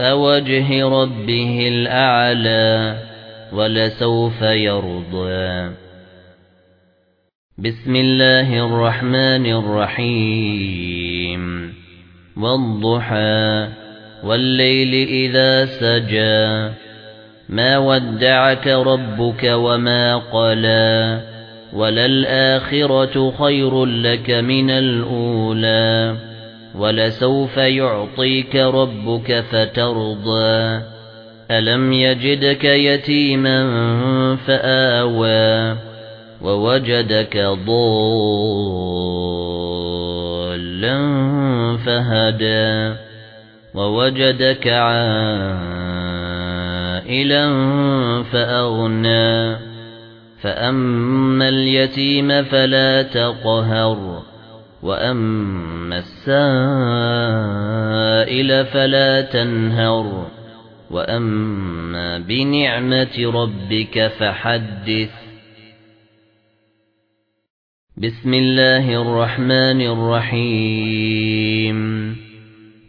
وجه ربه الأعلى ولسوف يرضى. بسم الله الرحمن الرحيم. والضحى والليل إذا سجى. ما ودعك ربك وما قلى. وللآخرة خير لك من الأولى. ولسوف يعطيك ربك فترضى. ألم يجدك يتيما فآوى ووجدك ضالا فهدى ووجدك عائلا فأغنى. فأما اليتيم فلا تقهر. وأما السائل فلا تنهر وأما بنعمة ربك فحدث بسم الله الرحمن الرحيم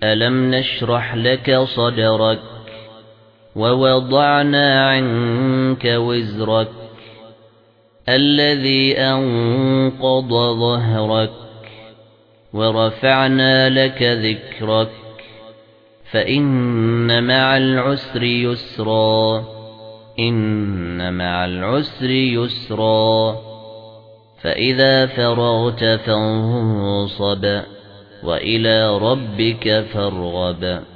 ألم نشرح لك صدرك ووضعنا عنك وزرك الذي أنقض ظهرك ورفعنا لك ذكرك فإن مع العسر يسرا إن مع العسر يسرا فإذا فرغت فانصب وإلى ربك فارغب.